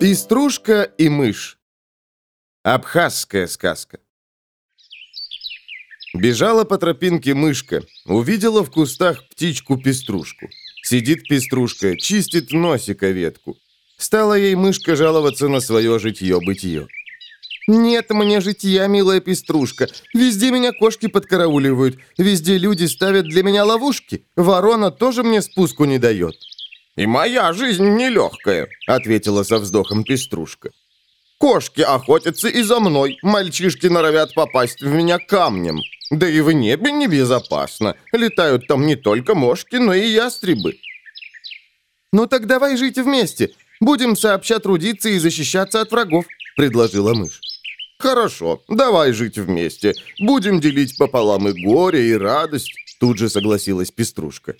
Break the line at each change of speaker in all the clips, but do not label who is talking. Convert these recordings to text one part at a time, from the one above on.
Пеструшка и мышь. Абхазская сказка. Бежала по тропинке мышка, увидела в кустах птичку-пеструшку. Сидит пеструшка, чистит носика ветку. Стала ей мышка жаловаться на свое житье-бытие. «Нет мне житья, милая пеструшка. Везде меня кошки подкарауливают. Везде люди ставят для меня ловушки. Ворона тоже мне спуску не дает».
«И моя жизнь нелегкая», — ответила со вздохом пеструшка. «Кошки охотятся и за мной. Мальчишки норовят попасть в меня камнем. Да и в небе небезопасно. Летают там не только мошки, но и ястребы».
«Ну так давай жить вместе. Будем сообща трудиться и защищаться от врагов», — предложила мышь.
«Хорошо, давай жить вместе. Будем делить пополам и горе, и радость», — тут же согласилась Пеструшка.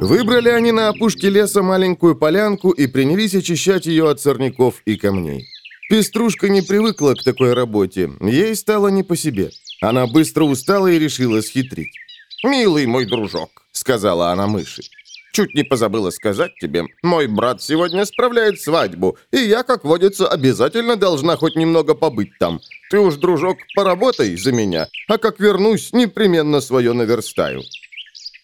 Выбрали они на опушке леса маленькую полянку и принялись очищать ее от сорняков и камней. Пеструшка не привыкла к такой работе, ей стало не по себе. Она быстро устала и решила схитрить.
«Милый мой дружок», — сказала она мыши, Чуть не позабыла сказать тебе, мой брат сегодня справляет свадьбу, и я, как водится, обязательно должна хоть немного побыть там. Ты уж, дружок, поработай за меня, а как вернусь, непременно свое наверстаю».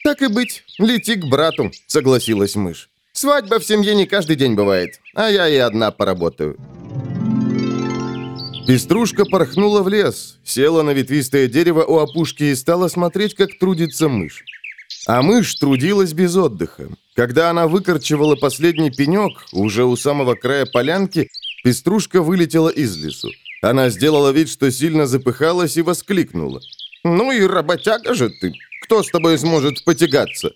«Так и быть, лети к брату», — согласилась мышь. «Свадьба в семье не каждый день бывает, а я и одна поработаю». Пеструшка порхнула в лес, села на ветвистое дерево у опушки и стала смотреть, как трудится мышь. А мышь трудилась без отдыха. Когда она выкорчевала последний пенек, уже у самого края полянки, пеструшка вылетела из лесу. Она сделала вид, что сильно запыхалась и воскликнула.
«Ну и работяга же ты! Кто с тобой сможет потягаться?»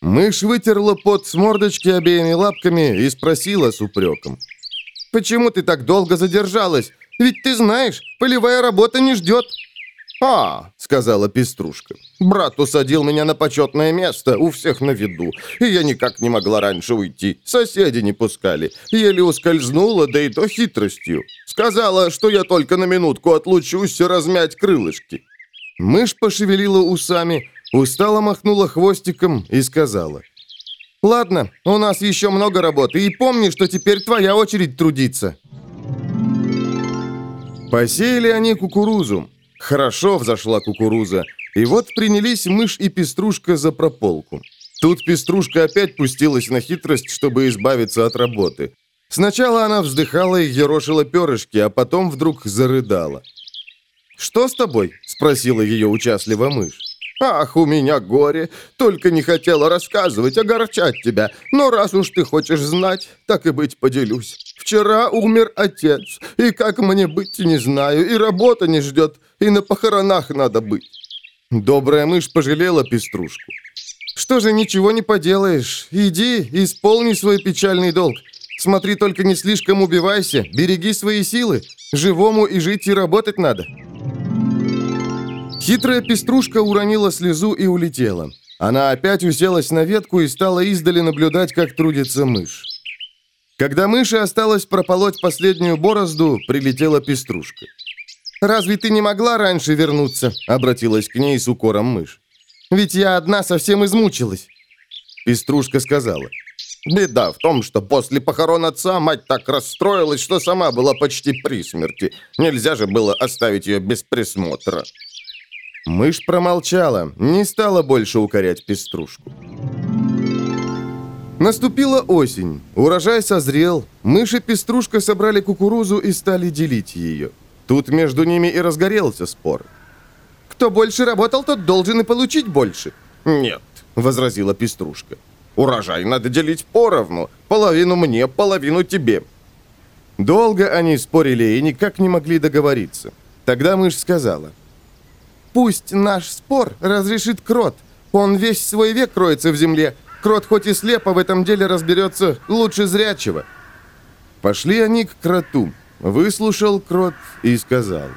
Мышь вытерла пот с мордочки обеими лапками и спросила с упреком. «Почему ты так долго задержалась? Ведь ты знаешь, полевая работа не ждет!»
«А», — сказала Пеструшка, — «брат усадил меня на почетное место, у всех на виду, и я никак не могла раньше уйти. Соседи не пускали. Еле ускользнула, да и то хитростью. Сказала, что я только на минутку отлучусь размять крылышки».
Мышь пошевелила усами, устало махнула хвостиком и сказала. «Ладно, у нас еще много работы, и помни, что теперь твоя очередь трудиться». Посеяли они кукурузу, Хорошо взошла кукуруза, и вот принялись мышь и пеструшка за прополку. Тут пеструшка опять пустилась на хитрость, чтобы избавиться от работы. Сначала она вздыхала и ерошила перышки, а потом вдруг зарыдала. «Что с тобой?» – спросила ее участливо мышь.
«Ах, у меня горе! Только не хотела рассказывать, огорчать тебя. Но раз уж ты хочешь знать, так и быть поделюсь. Вчера умер отец, и как мне быть, не знаю, и работа не ждет, и на похоронах надо быть».
Добрая мышь пожалела пеструшку. «Что же, ничего не поделаешь. Иди, исполни свой печальный долг. Смотри, только не слишком убивайся, береги свои силы. Живому и жить, и работать надо». Хитрая пеструшка уронила слезу и улетела. Она опять уселась на ветку и стала издали наблюдать, как трудится мышь. Когда мыши осталось прополоть последнюю борозду, прилетела пеструшка. «Разве ты не могла раньше вернуться?» — обратилась к ней с укором мышь. «Ведь я одна совсем измучилась». Пеструшка сказала.
«Беда в том, что после похорон отца мать так расстроилась, что сама была почти при смерти. Нельзя же было оставить ее без присмотра».
Мышь промолчала, не стала больше укорять пеструшку. Наступила осень, урожай созрел, мышь и пеструшка собрали кукурузу и стали делить ее. Тут между ними и разгорелся спор. «Кто больше работал, тот должен и получить больше».
«Нет», — возразила пеструшка. «Урожай надо делить поровну, половину мне, половину тебе».
Долго они спорили и никак не могли договориться. Тогда мышь сказала — Пусть наш спор разрешит Крот. Он весь свой век кроется в земле. Крот хоть и слепо в этом деле разберется лучше зрячего. Пошли они к Кроту. Выслушал Крот и сказал.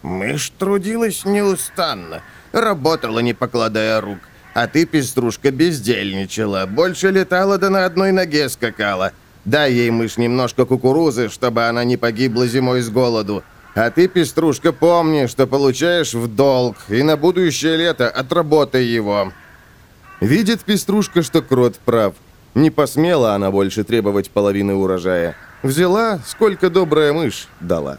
Мышь трудилась неустанно, работала, не покладая рук. А ты, пеструшка, бездельничала, больше летала да на одной ноге скакала. Дай ей, мышь, немножко кукурузы, чтобы она не погибла зимой с голоду. А ты, пеструшка, помни, что получаешь в долг, и на будущее лето отработай его».
Видит пеструшка, что крот прав. Не посмела она больше требовать половины урожая. Взяла, сколько добрая мышь дала.